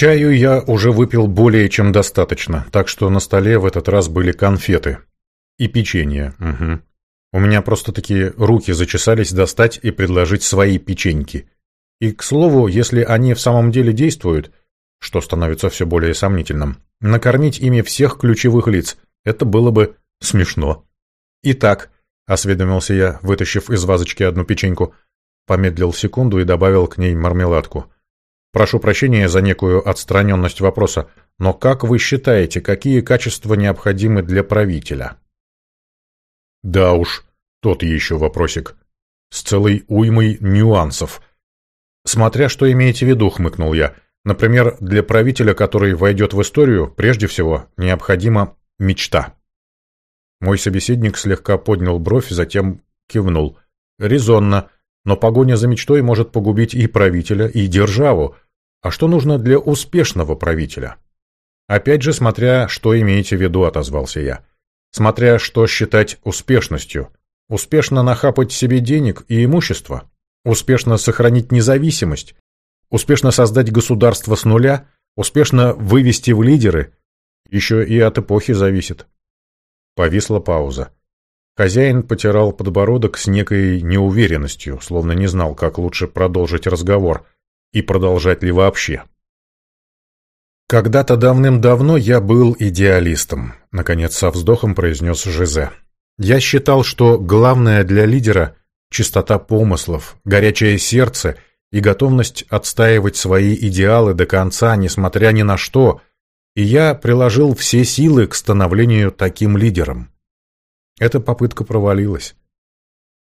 Чаю я уже выпил более чем достаточно, так что на столе в этот раз были конфеты. И печенье, угу. У меня просто такие руки зачесались достать и предложить свои печеньки. И, к слову, если они в самом деле действуют, что становится все более сомнительным, накормить ими всех ключевых лиц, это было бы смешно. «Итак», — осведомился я, вытащив из вазочки одну печеньку, помедлил секунду и добавил к ней мармеладку. «Прошу прощения за некую отстраненность вопроса, но как вы считаете, какие качества необходимы для правителя?» Да уж, тот еще вопросик. С целой уймой нюансов. Смотря что имеете в виду, хмыкнул я. Например, для правителя, который войдет в историю, прежде всего, необходима мечта. Мой собеседник слегка поднял бровь, затем кивнул. Резонно, но погоня за мечтой может погубить и правителя, и державу. А что нужно для успешного правителя? Опять же, смотря что имеете в виду, отозвался я смотря что считать успешностью. Успешно нахапать себе денег и имущество, успешно сохранить независимость, успешно создать государство с нуля, успешно вывести в лидеры, еще и от эпохи зависит. Повисла пауза. Хозяин потирал подбородок с некой неуверенностью, словно не знал, как лучше продолжить разговор и продолжать ли вообще. «Когда-то давным-давно я был идеалистом», — наконец со вздохом произнес Жизе. «Я считал, что главное для лидера — чистота помыслов, горячее сердце и готовность отстаивать свои идеалы до конца, несмотря ни на что, и я приложил все силы к становлению таким лидером». Эта попытка провалилась.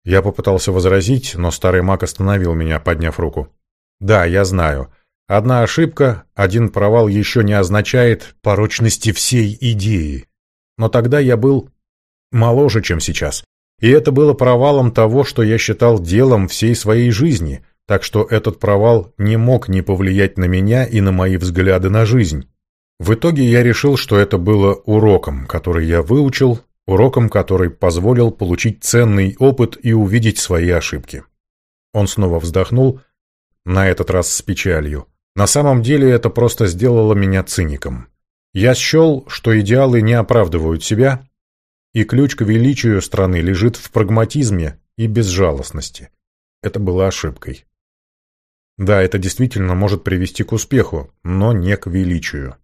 Я попытался возразить, но старый маг остановил меня, подняв руку. «Да, я знаю». Одна ошибка, один провал еще не означает порочности всей идеи. Но тогда я был моложе, чем сейчас. И это было провалом того, что я считал делом всей своей жизни, так что этот провал не мог не повлиять на меня и на мои взгляды на жизнь. В итоге я решил, что это было уроком, который я выучил, уроком, который позволил получить ценный опыт и увидеть свои ошибки. Он снова вздохнул, на этот раз с печалью. На самом деле это просто сделало меня циником. Я счел, что идеалы не оправдывают себя, и ключ к величию страны лежит в прагматизме и безжалостности. Это было ошибкой. Да, это действительно может привести к успеху, но не к величию.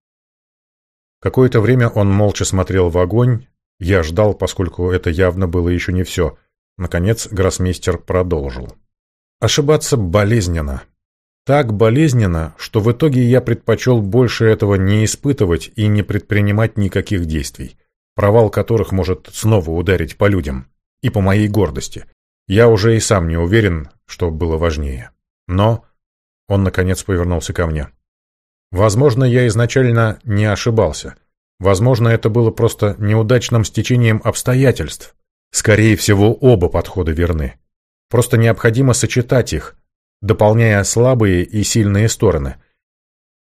Какое-то время он молча смотрел в огонь, я ждал, поскольку это явно было еще не все. Наконец гроссмейстер продолжил. Ошибаться болезненно, так болезненно, что в итоге я предпочел больше этого не испытывать и не предпринимать никаких действий, провал которых может снова ударить по людям и по моей гордости. Я уже и сам не уверен, что было важнее. Но он, наконец, повернулся ко мне. Возможно, я изначально не ошибался. Возможно, это было просто неудачным стечением обстоятельств. Скорее всего, оба подхода верны. Просто необходимо сочетать их – дополняя слабые и сильные стороны.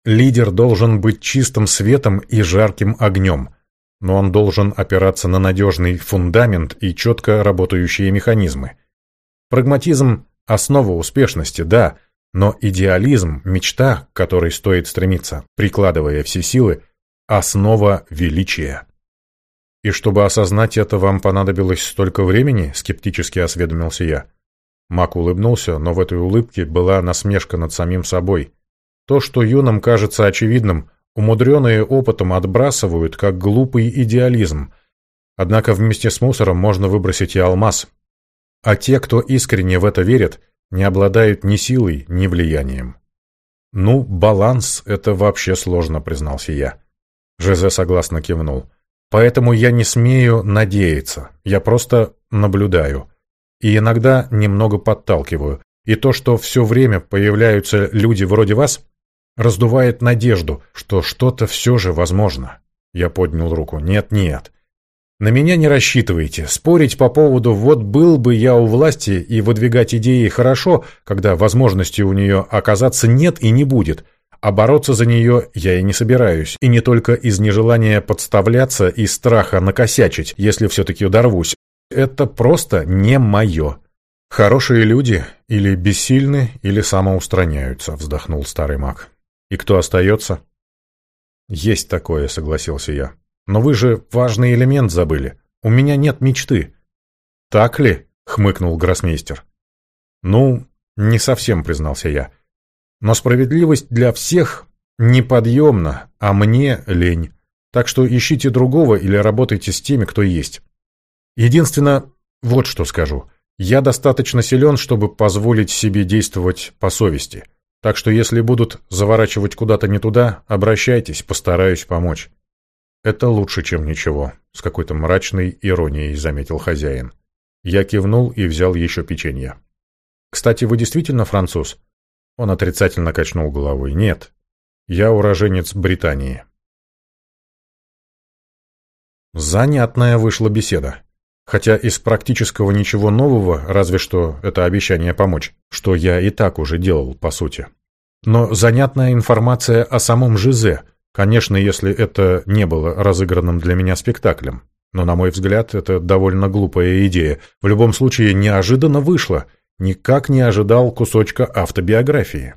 Лидер должен быть чистым светом и жарким огнем, но он должен опираться на надежный фундамент и четко работающие механизмы. Прагматизм – основа успешности, да, но идеализм, мечта, к которой стоит стремиться, прикладывая все силы – основа величия. «И чтобы осознать это, вам понадобилось столько времени?» – скептически осведомился я. Мак улыбнулся, но в этой улыбке была насмешка над самим собой. То, что юным кажется очевидным, умудренные опытом отбрасывают, как глупый идеализм. Однако вместе с мусором можно выбросить и алмаз. А те, кто искренне в это верит, не обладают ни силой, ни влиянием. «Ну, баланс — это вообще сложно», — признался я. Жизе согласно кивнул. «Поэтому я не смею надеяться, я просто наблюдаю и иногда немного подталкиваю. И то, что все время появляются люди вроде вас, раздувает надежду, что что-то все же возможно. Я поднял руку. Нет, нет. На меня не рассчитывайте. Спорить по поводу «вот был бы я у власти» и выдвигать идеи хорошо, когда возможности у нее оказаться нет и не будет. А бороться за нее я и не собираюсь. И не только из нежелания подставляться и страха накосячить, если все-таки удорвусь, это просто не мое. Хорошие люди или бессильны, или самоустраняются, вздохнул старый маг. И кто остается? Есть такое, согласился я. Но вы же важный элемент забыли. У меня нет мечты. Так ли? хмыкнул гроссмейстер. Ну, не совсем, признался я. Но справедливость для всех неподъемна, а мне лень. Так что ищите другого или работайте с теми, кто есть. Единственно, вот что скажу. Я достаточно силен, чтобы позволить себе действовать по совести. Так что если будут заворачивать куда-то не туда, обращайтесь, постараюсь помочь. Это лучше, чем ничего, с какой-то мрачной иронией заметил хозяин. Я кивнул и взял еще печенье. Кстати, вы действительно француз? Он отрицательно качнул головой. Нет. Я уроженец Британии. Занятная вышла беседа. Хотя из практического ничего нового, разве что это обещание помочь, что я и так уже делал, по сути. Но занятная информация о самом Жизе, конечно, если это не было разыгранным для меня спектаклем. Но, на мой взгляд, это довольно глупая идея. В любом случае, неожиданно вышло. Никак не ожидал кусочка автобиографии.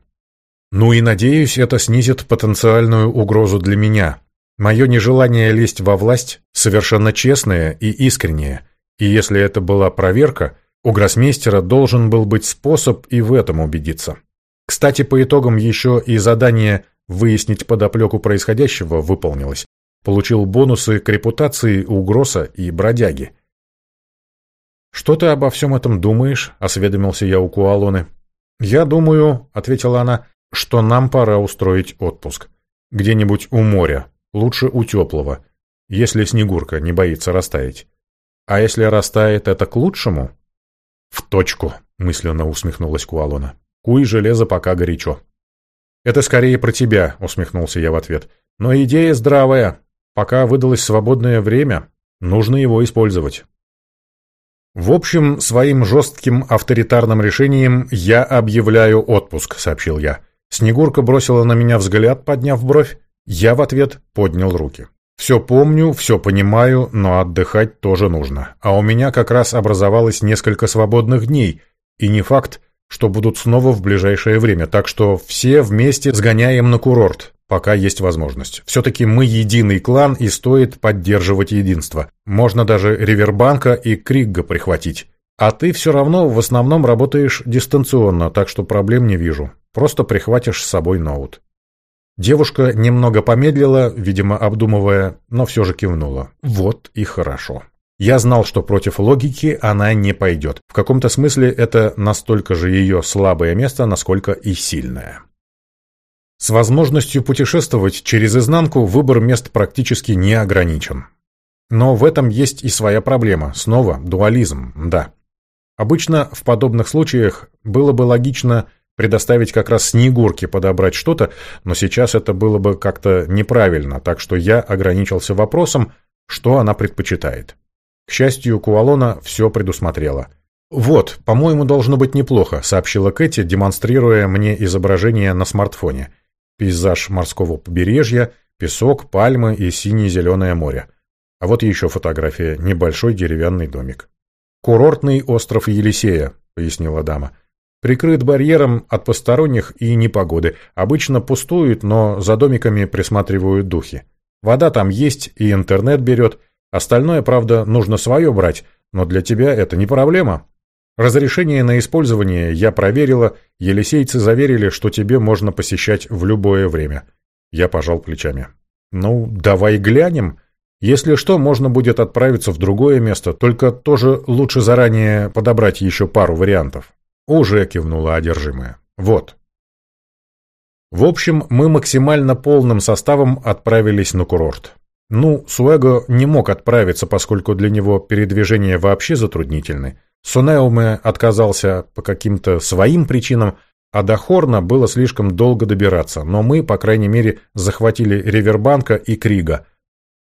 Ну и надеюсь, это снизит потенциальную угрозу для меня. Мое нежелание лезть во власть совершенно честное и искреннее – и если это была проверка, у гроссмейстера должен был быть способ и в этом убедиться. Кстати, по итогам еще и задание выяснить подоплеку происходящего выполнилось. Получил бонусы к репутации у Гросса и Бродяги. «Что ты обо всем этом думаешь?» — осведомился я у Куалоны. «Я думаю», — ответила она, — «что нам пора устроить отпуск. Где-нибудь у моря, лучше у теплого, если Снегурка не боится растаять. А если растает, это к лучшему? В точку, мысленно усмехнулась Куалона. Куй железо пока горячо. Это скорее про тебя, усмехнулся я в ответ. Но идея здравая. Пока выдалось свободное время, нужно его использовать. В общем, своим жестким авторитарным решением я объявляю отпуск, сообщил я. Снегурка бросила на меня взгляд, подняв бровь. Я в ответ поднял руки. Все помню, все понимаю, но отдыхать тоже нужно. А у меня как раз образовалось несколько свободных дней, и не факт, что будут снова в ближайшее время, так что все вместе сгоняем на курорт, пока есть возможность. Все-таки мы единый клан, и стоит поддерживать единство. Можно даже Ривербанка и Кригга прихватить. А ты все равно в основном работаешь дистанционно, так что проблем не вижу. Просто прихватишь с собой ноут. Девушка немного помедлила, видимо, обдумывая, но все же кивнула. Вот и хорошо. Я знал, что против логики она не пойдет. В каком-то смысле это настолько же ее слабое место, насколько и сильное. С возможностью путешествовать через изнанку выбор мест практически не ограничен. Но в этом есть и своя проблема. Снова дуализм, да. Обычно в подобных случаях было бы логично предоставить как раз Снегурке подобрать что-то, но сейчас это было бы как-то неправильно, так что я ограничился вопросом, что она предпочитает. К счастью, Куалона все предусмотрела. «Вот, по-моему, должно быть неплохо», — сообщила Кэти, демонстрируя мне изображение на смартфоне. Пейзаж морского побережья, песок, пальмы и сине-зеленое море. А вот еще фотография, небольшой деревянный домик. «Курортный остров Елисея», — пояснила дама. Прикрыт барьером от посторонних и непогоды. Обычно пустует, но за домиками присматривают духи. Вода там есть и интернет берет. Остальное, правда, нужно свое брать, но для тебя это не проблема. Разрешение на использование я проверила, елисейцы заверили, что тебе можно посещать в любое время. Я пожал плечами. Ну, давай глянем. Если что, можно будет отправиться в другое место, только тоже лучше заранее подобрать еще пару вариантов. «Уже», — кивнула одержимая. «Вот». В общем, мы максимально полным составом отправились на курорт. Ну, Суэго не мог отправиться, поскольку для него передвижения вообще затруднительны. Сунеуме отказался по каким-то своим причинам, а до Хорна было слишком долго добираться, но мы, по крайней мере, захватили Ривербанка и Крига.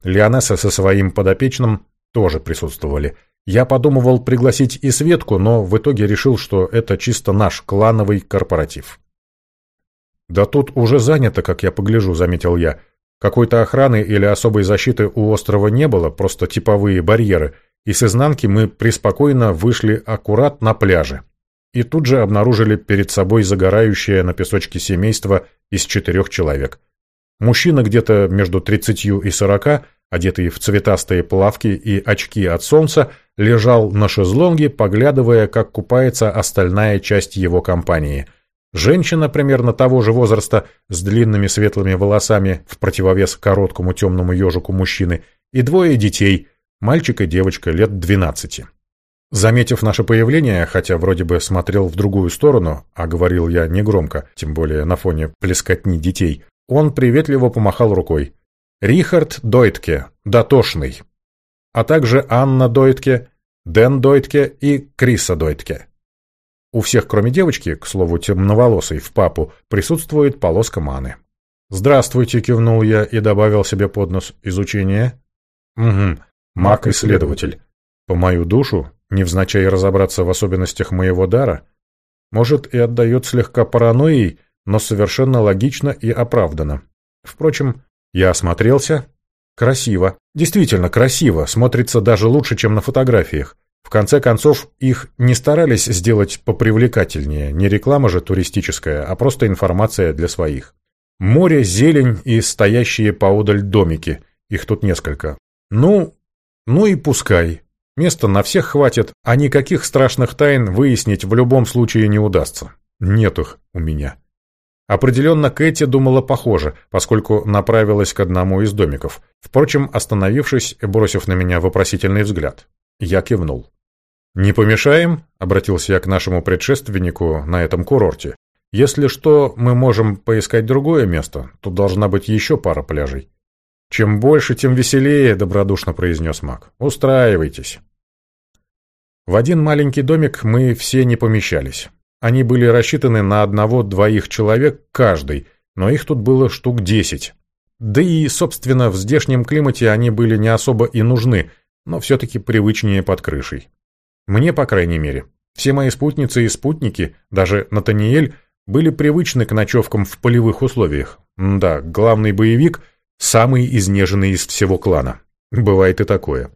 Леонесса со своим подопечным тоже присутствовали – я подумывал пригласить и Светку, но в итоге решил, что это чисто наш клановый корпоратив. «Да тут уже занято, как я погляжу», — заметил я. «Какой-то охраны или особой защиты у острова не было, просто типовые барьеры, и с изнанки мы преспокойно вышли аккурат на пляже. И тут же обнаружили перед собой загорающее на песочке семейство из четырех человек. Мужчина где-то между тридцатью и сорока, одетый в цветастые плавки и очки от солнца, лежал на шезлонге, поглядывая, как купается остальная часть его компании. Женщина примерно того же возраста, с длинными светлыми волосами, в противовес короткому темному ежику мужчины, и двое детей, мальчик и девочка лет двенадцати. Заметив наше появление, хотя вроде бы смотрел в другую сторону, а говорил я негромко, тем более на фоне плескотни детей, он приветливо помахал рукой. «Рихард Дойтке, дотошный», а также Анна Дойтке, Дэн Дойтке и Криса Дойтке. У всех, кроме девочки, к слову, темноволосой, в папу, присутствует полоска маны. «Здравствуйте», — кивнул я и добавил себе под нос изучение. «Угу, маг-исследователь. По мою душу, невзначай разобраться в особенностях моего дара, может и отдает слегка паранойей, но совершенно логично и оправданно. Впрочем, я осмотрелся. Красиво. Действительно красиво, смотрится даже лучше, чем на фотографиях. В конце концов, их не старались сделать попривлекательнее, не реклама же туристическая, а просто информация для своих. Море, зелень и стоящие поодаль домики, их тут несколько. Ну, ну и пускай. Места на всех хватит, а никаких страшных тайн выяснить в любом случае не удастся. Нет их у меня. Определенно Кэти думала похоже, поскольку направилась к одному из домиков. Впрочем, остановившись и бросив на меня вопросительный взгляд, я кивнул. «Не помешаем?» — обратился я к нашему предшественнику на этом курорте. «Если что, мы можем поискать другое место. Тут должна быть еще пара пляжей». «Чем больше, тем веселее», — добродушно произнес маг. «Устраивайтесь». В один маленький домик мы все не помещались. Они были рассчитаны на одного-двоих человек каждый, но их тут было штук десять. Да и, собственно, в здешнем климате они были не особо и нужны, но все-таки привычнее под крышей. Мне, по крайней мере. Все мои спутницы и спутники, даже Натаниэль, были привычны к ночевкам в полевых условиях. Да, главный боевик – самый изнеженный из всего клана. Бывает и такое.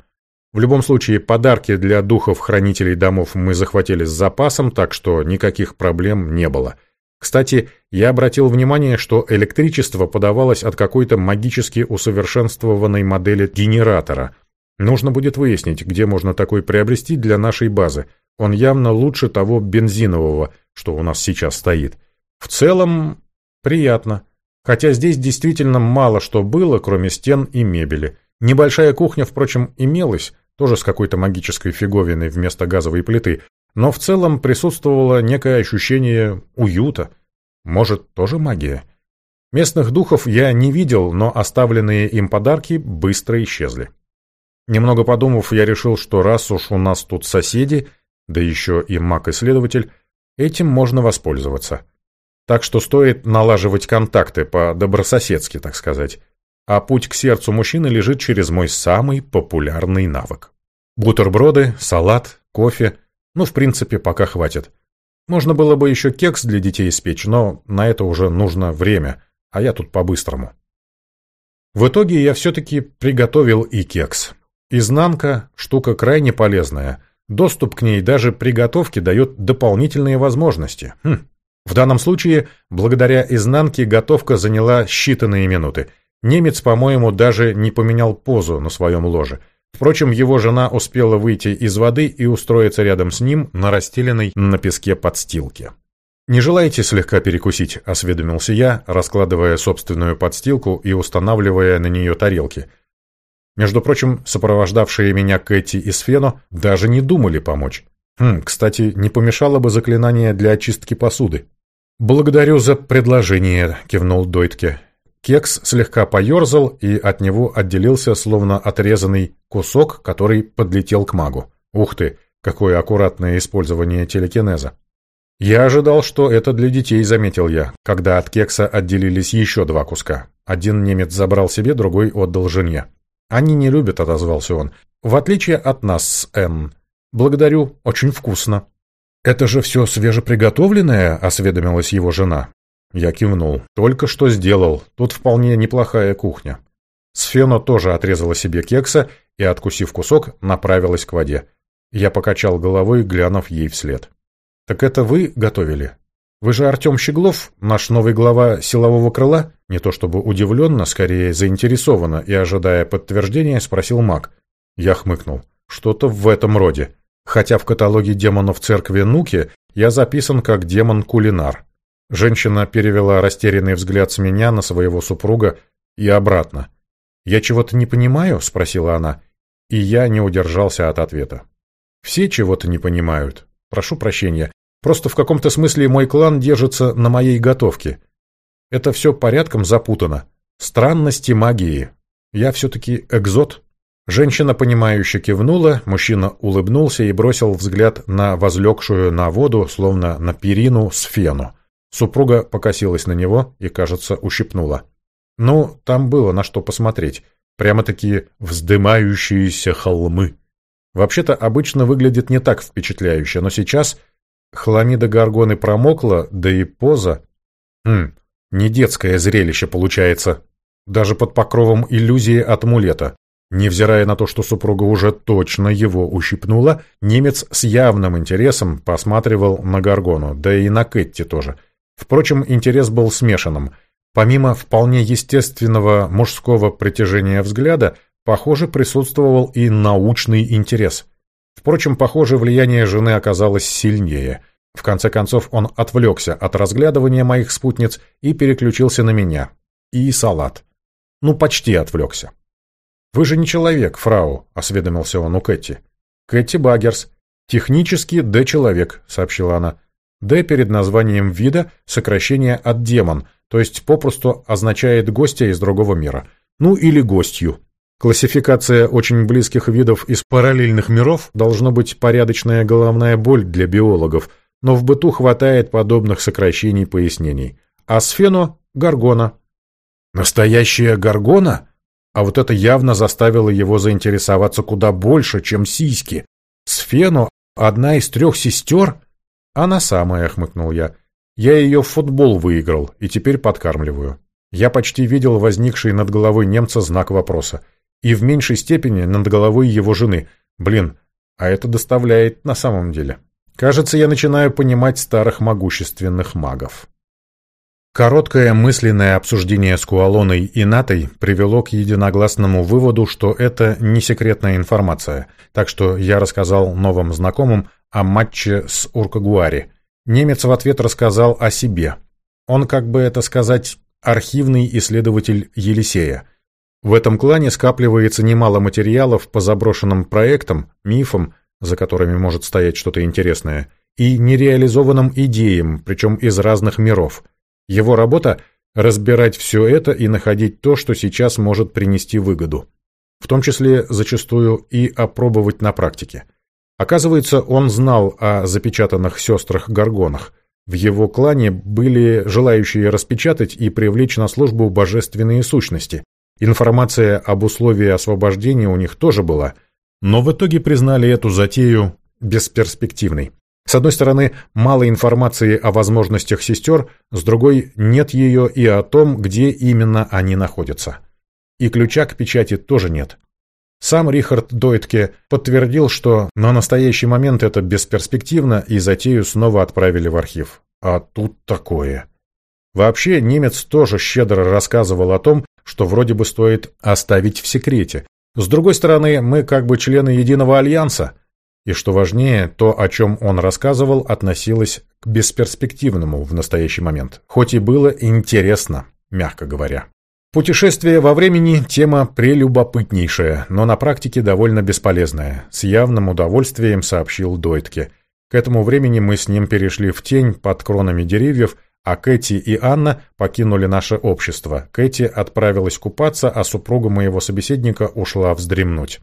В любом случае, подарки для духов-хранителей домов мы захватили с запасом, так что никаких проблем не было. Кстати, я обратил внимание, что электричество подавалось от какой-то магически усовершенствованной модели генератора. Нужно будет выяснить, где можно такой приобрести для нашей базы. Он явно лучше того бензинового, что у нас сейчас стоит. В целом, приятно. Хотя здесь действительно мало что было, кроме стен и мебели. Небольшая кухня, впрочем, имелась, тоже с какой-то магической фиговиной вместо газовой плиты, но в целом присутствовало некое ощущение уюта. Может, тоже магия? Местных духов я не видел, но оставленные им подарки быстро исчезли. Немного подумав, я решил, что раз уж у нас тут соседи, да еще и маг-исследователь, этим можно воспользоваться. Так что стоит налаживать контакты по-добрососедски, так сказать а путь к сердцу мужчины лежит через мой самый популярный навык. Бутерброды, салат, кофе, ну, в принципе, пока хватит. Можно было бы еще кекс для детей испечь, но на это уже нужно время, а я тут по-быстрому. В итоге я все-таки приготовил и кекс. Изнанка – штука крайне полезная. Доступ к ней даже при готовке дает дополнительные возможности. Хм. В данном случае, благодаря изнанке, готовка заняла считанные минуты – Немец, по-моему, даже не поменял позу на своем ложе. Впрочем, его жена успела выйти из воды и устроиться рядом с ним на расстеленной на песке подстилке. «Не желаете слегка перекусить?» – осведомился я, раскладывая собственную подстилку и устанавливая на нее тарелки. Между прочим, сопровождавшие меня Кэти и Сфено даже не думали помочь. Хм, кстати, не помешало бы заклинание для очистки посуды. «Благодарю за предложение», – кивнул Дойтке. Кекс слегка поерзал, и от него отделился словно отрезанный кусок, который подлетел к магу. Ух ты, какое аккуратное использование телекинеза. Я ожидал, что это для детей, заметил я, когда от кекса отделились еще два куска. Один немец забрал себе, другой отдал жене. «Они не любят», — отозвался он. «В отличие от нас с Энн. Благодарю, очень вкусно». «Это же все свежеприготовленное?» — осведомилась его жена. Я кивнул. «Только что сделал. Тут вполне неплохая кухня». Сфена тоже отрезала себе кекса и, откусив кусок, направилась к воде. Я покачал головой, глянув ей вслед. «Так это вы готовили?» «Вы же Артем Щеглов, наш новый глава силового крыла?» Не то чтобы удивленно, скорее заинтересованно и ожидая подтверждения, спросил маг. Я хмыкнул. «Что-то в этом роде. Хотя в каталоге демонов церкви Нуки я записан как демон-кулинар». Женщина перевела растерянный взгляд с меня на своего супруга и обратно. «Я чего-то не понимаю?» — спросила она. И я не удержался от ответа. «Все чего-то не понимают. Прошу прощения. Просто в каком-то смысле мой клан держится на моей готовке. Это все порядком запутано. Странности магии. Я все-таки экзот. Женщина, понимающе кивнула, мужчина улыбнулся и бросил взгляд на возлегшую на воду, словно на перину, сфену. Супруга покосилась на него и, кажется, ущипнула. Ну, там было на что посмотреть. Прямо-таки вздымающиеся холмы. Вообще-то обычно выглядит не так впечатляюще, но сейчас Хламида Гаргоны промокла, да и поза... Хм, не детское зрелище получается. Даже под покровом иллюзии от мулета. Невзирая на то, что супруга уже точно его ущипнула, немец с явным интересом посматривал на Гаргону, да и на Кэтти тоже. Впрочем, интерес был смешанным. Помимо вполне естественного мужского притяжения взгляда, похоже, присутствовал и научный интерес – Впрочем, похоже, влияние жены оказалось сильнее. В конце концов, он отвлекся от разглядывания моих спутниц и переключился на меня. И салат. Ну, почти отвлекся. «Вы же не человек, фрау», — осведомился он у Кэти. «Кэти Баггерс. Технически Д-человек», — сообщила она. «Д» перед названием вида — сокращение от демон, то есть попросту означает гостя из другого мира. Ну или гостью. Классификация очень близких видов из параллельных миров должно быть порядочная головная боль для биологов, но в быту хватает подобных сокращений пояснений. А сфено – горгона. Настоящая горгона? А вот это явно заставило его заинтересоваться куда больше, чем сиськи. Сфено – одна из трех сестер? Она самая, хмыкнул я. Я ее в футбол выиграл и теперь подкармливаю. Я почти видел возникший над головой немца знак вопроса – и в меньшей степени над головой его жены. Блин, а это доставляет на самом деле. Кажется, я начинаю понимать старых могущественных магов. Короткое мысленное обсуждение с Куалоной и Натой привело к единогласному выводу, что это не секретная информация, так что я рассказал новым знакомым о матче с Уркагуари. Немец в ответ рассказал о себе. Он, как бы это сказать, архивный исследователь Елисея. В этом клане скапливается немало материалов по заброшенным проектам, мифам, за которыми может стоять что-то интересное, и нереализованным идеям, причем из разных миров. Его работа – разбирать все это и находить то, что сейчас может принести выгоду. В том числе зачастую и опробовать на практике. Оказывается, он знал о запечатанных сестрах-горгонах. В его клане были желающие распечатать и привлечь на службу божественные сущности, Информация об условии освобождения у них тоже была, но в итоге признали эту затею бесперспективной. С одной стороны, мало информации о возможностях сестер, с другой нет ее и о том, где именно они находятся. И ключа к печати тоже нет. Сам Рихард Дойтке подтвердил, что на настоящий момент это бесперспективно, и затею снова отправили в архив. А тут такое. Вообще, немец тоже щедро рассказывал о том, что вроде бы стоит оставить в секрете. С другой стороны, мы как бы члены единого альянса. И что важнее, то, о чем он рассказывал, относилось к бесперспективному в настоящий момент. Хоть и было интересно, мягко говоря. Путешествие во времени – тема прелюбопытнейшая, но на практике довольно бесполезная, с явным удовольствием сообщил Дойтке. К этому времени мы с ним перешли в тень под кронами деревьев – а Кэти и Анна покинули наше общество. Кэти отправилась купаться, а супруга моего собеседника ушла вздремнуть.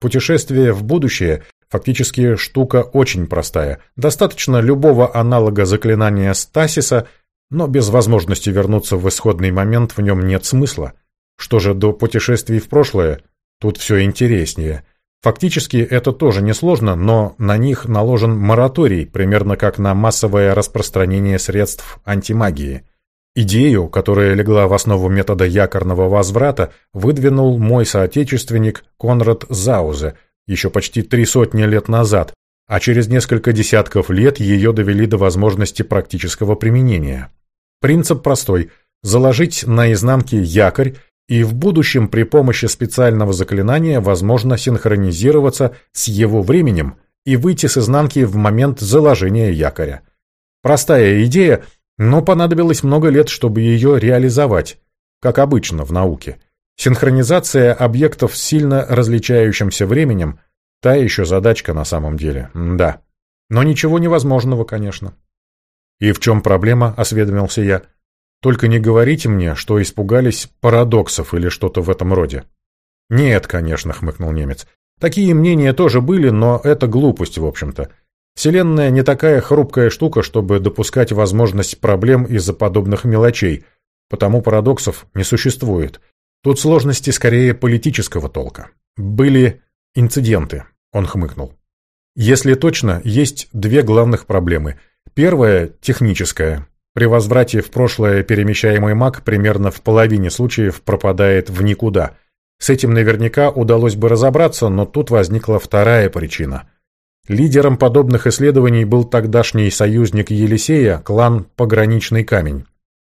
Путешествие в будущее фактически штука очень простая. Достаточно любого аналога заклинания Стасиса, но без возможности вернуться в исходный момент в нем нет смысла. Что же до путешествий в прошлое? Тут все интереснее – Фактически это тоже несложно, но на них наложен мораторий, примерно как на массовое распространение средств антимагии. Идею, которая легла в основу метода якорного возврата, выдвинул мой соотечественник Конрад Заузе еще почти три сотни лет назад, а через несколько десятков лет ее довели до возможности практического применения. Принцип простой – заложить на изнанке якорь, и в будущем при помощи специального заклинания возможно синхронизироваться с его временем и выйти с изнанки в момент заложения якоря. Простая идея, но понадобилось много лет, чтобы ее реализовать, как обычно в науке. Синхронизация объектов с сильно различающимся временем – та еще задачка на самом деле, да. Но ничего невозможного, конечно. «И в чем проблема?» – осведомился я. «Только не говорите мне, что испугались парадоксов или что-то в этом роде». «Нет, конечно», — хмыкнул немец. «Такие мнения тоже были, но это глупость, в общем-то. Вселенная не такая хрупкая штука, чтобы допускать возможность проблем из-за подобных мелочей, потому парадоксов не существует. Тут сложности скорее политического толка. Были инциденты, он хмыкнул. Если точно, есть две главных проблемы. Первая – техническая. При возврате в прошлое перемещаемый маг примерно в половине случаев пропадает в никуда. С этим наверняка удалось бы разобраться, но тут возникла вторая причина – Лидером подобных исследований был тогдашний союзник Елисея, клан «Пограничный камень».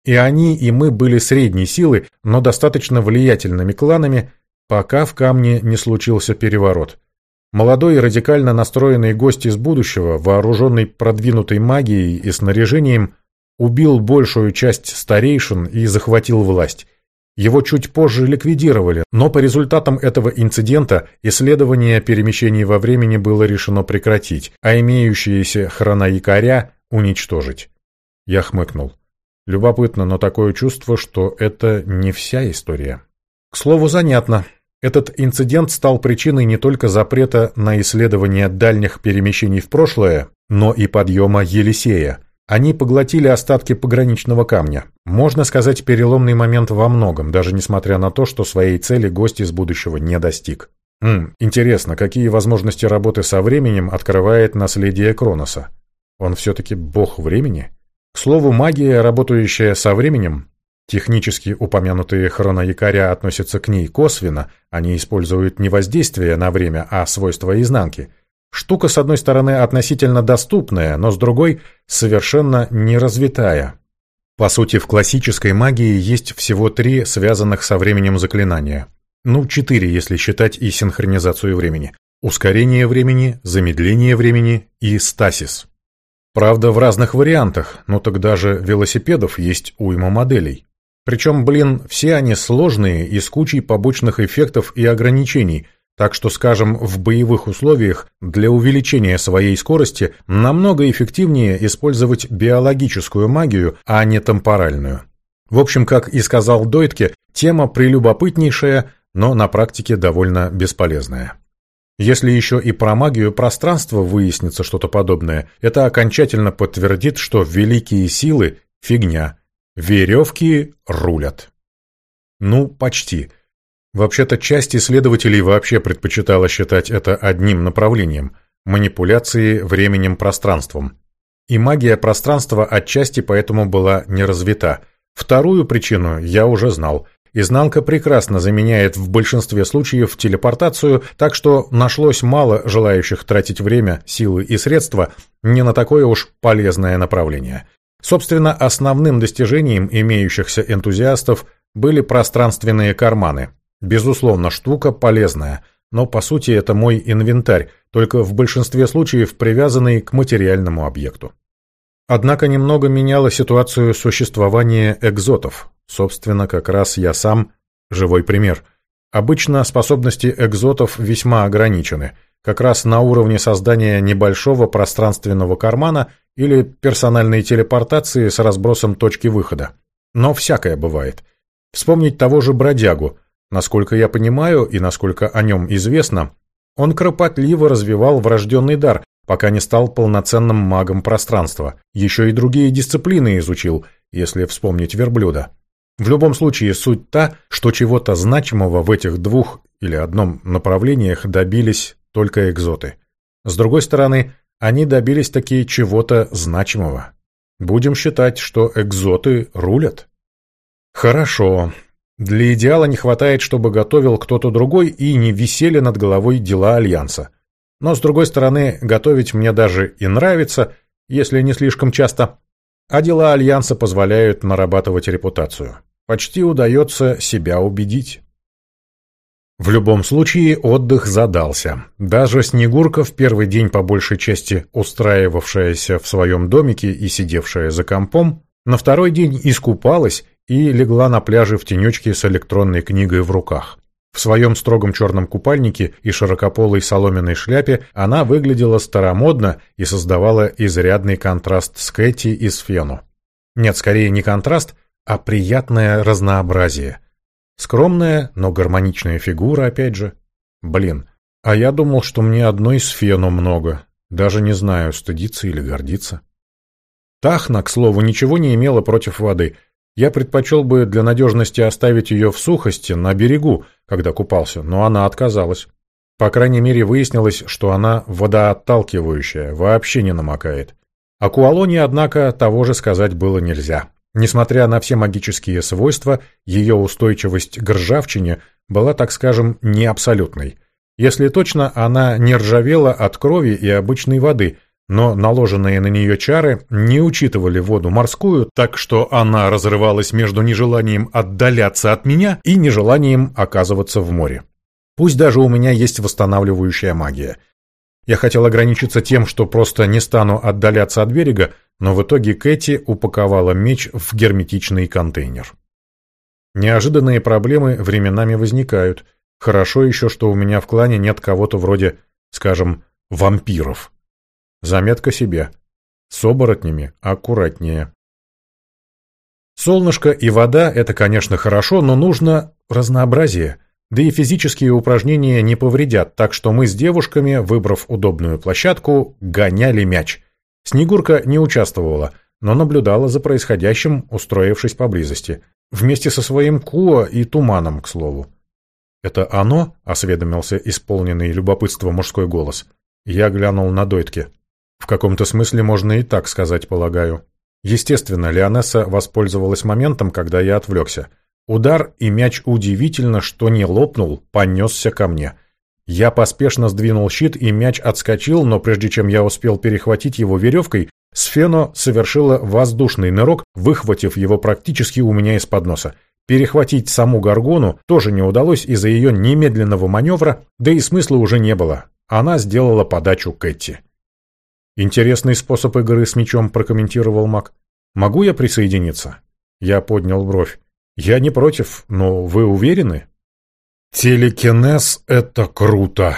И они, и мы были средней силы, но достаточно влиятельными кланами, пока в камне не случился переворот. Молодой и радикально настроенный гость из будущего, вооруженный продвинутой магией и снаряжением, убил большую часть старейшин и захватил власть. Его чуть позже ликвидировали, но по результатам этого инцидента исследование перемещений во времени было решено прекратить, а имеющиеся хроноякоря уничтожить. Я хмыкнул. Любопытно, но такое чувство, что это не вся история. К слову, занятно. Этот инцидент стал причиной не только запрета на исследование дальних перемещений в прошлое, но и подъема Елисея – они поглотили остатки пограничного камня. Можно сказать, переломный момент во многом, даже несмотря на то, что своей цели гость из будущего не достиг. Хм, интересно, какие возможности работы со временем открывает наследие Кроноса? Он все-таки бог времени? К слову, магия, работающая со временем, технически упомянутые хроноякоря относятся к ней косвенно, они используют не воздействие на время, а свойства изнанки – Штука, с одной стороны, относительно доступная, но с другой – совершенно неразвитая. По сути, в классической магии есть всего три связанных со временем заклинания. Ну, четыре, если считать и синхронизацию времени. Ускорение времени, замедление времени и стасис. Правда, в разных вариантах, но тогда же велосипедов есть уйма моделей. Причем, блин, все они сложные и с кучей побочных эффектов и ограничений – так что, скажем, в боевых условиях для увеличения своей скорости намного эффективнее использовать биологическую магию, а не темпоральную. В общем, как и сказал Дойтке, тема прелюбопытнейшая, но на практике довольно бесполезная. Если еще и про магию пространства выяснится что-то подобное, это окончательно подтвердит, что великие силы – фигня, веревки рулят. Ну, почти – Вообще-то часть исследователей вообще предпочитала считать это одним направлением – манипуляции временем-пространством. И магия пространства отчасти поэтому была не развита. Вторую причину я уже знал. Изнанка прекрасно заменяет в большинстве случаев телепортацию, так что нашлось мало желающих тратить время, силы и средства не на такое уж полезное направление. Собственно, основным достижением имеющихся энтузиастов были пространственные карманы – Безусловно, штука полезная, но по сути это мой инвентарь, только в большинстве случаев привязанный к материальному объекту. Однако немного меняло ситуацию существования экзотов. Собственно, как раз я сам живой пример. Обычно способности экзотов весьма ограничены, как раз на уровне создания небольшого пространственного кармана или персональной телепортации с разбросом точки выхода. Но всякое бывает. Вспомнить того же бродягу – Насколько я понимаю и насколько о нем известно, он кропотливо развивал врожденный дар, пока не стал полноценным магом пространства. Еще и другие дисциплины изучил, если вспомнить верблюда. В любом случае, суть та, что чего-то значимого в этих двух или одном направлениях добились только экзоты. С другой стороны, они добились таки чего-то значимого. Будем считать, что экзоты рулят. Хорошо, для идеала не хватает, чтобы готовил кто-то другой и не висели над головой дела Альянса. Но, с другой стороны, готовить мне даже и нравится, если не слишком часто. А дела Альянса позволяют нарабатывать репутацию. Почти удается себя убедить. В любом случае отдых задался. Даже Снегурка, в первый день по большей части устраивавшаяся в своем домике и сидевшая за компом, на второй день искупалась и легла на пляже в тенечке с электронной книгой в руках. В своем строгом черном купальнике и широкополой соломенной шляпе она выглядела старомодно и создавала изрядный контраст с Кэти и с Фену. Нет, скорее не контраст, а приятное разнообразие. Скромная, но гармоничная фигура, опять же. Блин, а я думал, что мне одной с Фену много. Даже не знаю, стыдиться или гордиться. Тахна, к слову, ничего не имела против воды — я предпочел бы для надежности оставить ее в сухости, на берегу, когда купался, но она отказалась. По крайней мере, выяснилось, что она водоотталкивающая, вообще не намокает. О Куалоне, однако, того же сказать было нельзя. Несмотря на все магические свойства, ее устойчивость к ржавчине была, так скажем, не абсолютной. Если точно, она не ржавела от крови и обычной воды, но наложенные на нее чары не учитывали воду морскую, так что она разрывалась между нежеланием отдаляться от меня и нежеланием оказываться в море. Пусть даже у меня есть восстанавливающая магия. Я хотел ограничиться тем, что просто не стану отдаляться от берега, но в итоге Кэти упаковала меч в герметичный контейнер. Неожиданные проблемы временами возникают. Хорошо еще, что у меня в клане нет кого-то вроде, скажем, вампиров. Заметка себе. С оборотнями аккуратнее. Солнышко и вода – это, конечно, хорошо, но нужно разнообразие. Да и физические упражнения не повредят, так что мы с девушками, выбрав удобную площадку, гоняли мяч. Снегурка не участвовала, но наблюдала за происходящим, устроившись поблизости. Вместе со своим Куа и Туманом, к слову. «Это оно?» – осведомился исполненный любопытство мужской голос. Я глянул на Дойтке. В каком-то смысле можно и так сказать, полагаю. Естественно, Леонесса воспользовалась моментом, когда я отвлекся. Удар, и мяч удивительно, что не лопнул, понесся ко мне. Я поспешно сдвинул щит, и мяч отскочил, но прежде чем я успел перехватить его веревкой, Сфено совершила воздушный нырок, выхватив его практически у меня из-под носа. Перехватить саму Гаргону тоже не удалось из-за ее немедленного маневра, да и смысла уже не было. Она сделала подачу Кэти. «Интересный способ игры с мечом», — прокомментировал маг. «Могу я присоединиться?» Я поднял бровь. «Я не против, но вы уверены?» «Телекинез — это круто!»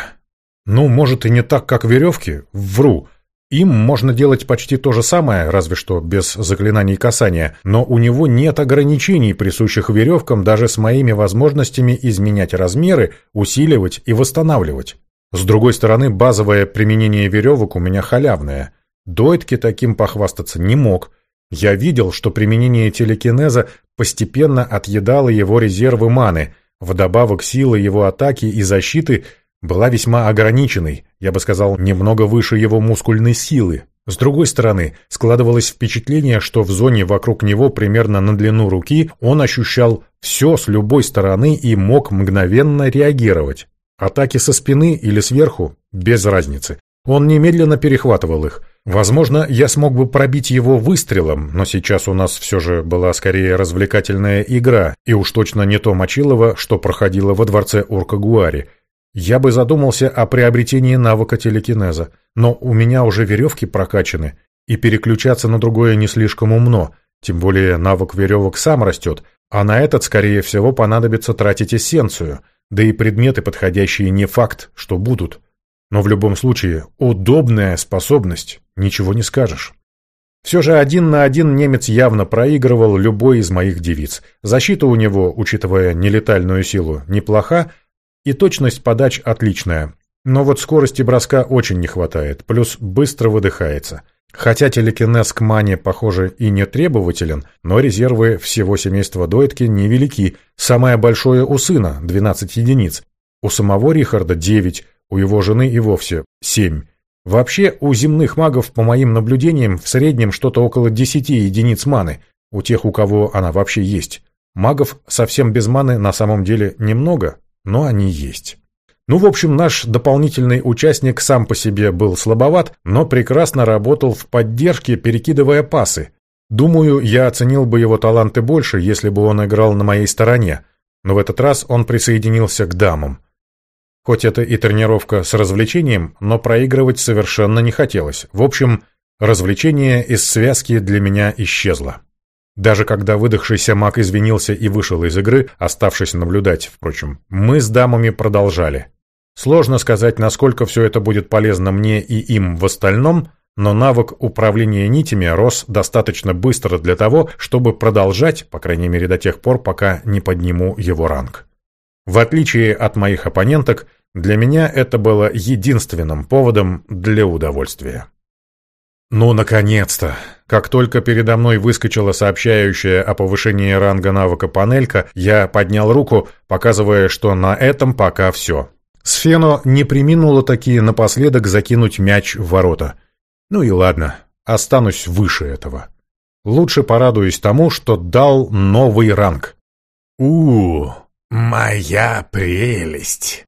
«Ну, может, и не так, как веревки. Вру. Им можно делать почти то же самое, разве что без заклинаний касания, но у него нет ограничений, присущих веревкам даже с моими возможностями изменять размеры, усиливать и восстанавливать. С другой стороны, базовое применение веревок у меня халявное. Дойтке таким похвастаться не мог. Я видел, что применение телекинеза постепенно отъедало его резервы маны. Вдобавок сила его атаки и защиты была весьма ограниченной, я бы сказал, немного выше его мускульной силы. С другой стороны, складывалось впечатление, что в зоне вокруг него примерно на длину руки он ощущал все с любой стороны и мог мгновенно реагировать. Атаки со спины или сверху – без разницы. Он немедленно перехватывал их. Возможно, я смог бы пробить его выстрелом, но сейчас у нас все же была скорее развлекательная игра, и уж точно не то Мочилово, что проходило во дворце Оркагуари. Я бы задумался о приобретении навыка телекинеза, но у меня уже веревки прокачаны, и переключаться на другое не слишком умно, тем более навык веревок сам растет, а на этот, скорее всего, понадобится тратить эссенцию – да и предметы подходящие не факт, что будут. Но в любом случае, удобная способность, ничего не скажешь. Все же один на один немец явно проигрывал любой из моих девиц. Защита у него, учитывая нелетальную силу, неплоха, и точность подач отличная. Но вот скорости броска очень не хватает, плюс быстро выдыхается – Хотя телекинез к мане, похоже, и не требователен, но резервы всего семейства Дойтки невелики. Самое большое у сына – 12 единиц. У самого Рихарда – 9, у его жены и вовсе – 7. Вообще, у земных магов, по моим наблюдениям, в среднем что-то около 10 единиц маны, у тех, у кого она вообще есть. Магов совсем без маны на самом деле немного, но они есть. Ну, в общем, наш дополнительный участник сам по себе был слабоват, но прекрасно работал в поддержке, перекидывая пасы. Думаю, я оценил бы его таланты больше, если бы он играл на моей стороне, но в этот раз он присоединился к дамам. Хоть это и тренировка с развлечением, но проигрывать совершенно не хотелось. В общем, развлечение из связки для меня исчезло. Даже когда выдохшийся маг извинился и вышел из игры, оставшись наблюдать, впрочем, мы с дамами продолжали. Сложно сказать, насколько все это будет полезно мне и им в остальном, но навык управления нитями рос достаточно быстро для того, чтобы продолжать, по крайней мере до тех пор, пока не подниму его ранг. В отличие от моих оппоненток, для меня это было единственным поводом для удовольствия. Ну, наконец-то! Как только передо мной выскочила сообщающая о повышении ранга навыка панелька, я поднял руку, показывая, что на этом пока все. Сфено не приминула такие напоследок закинуть мяч в ворота. Ну и ладно, останусь выше этого. Лучше порадуюсь тому, что дал новый ранг. -у моя прелесть!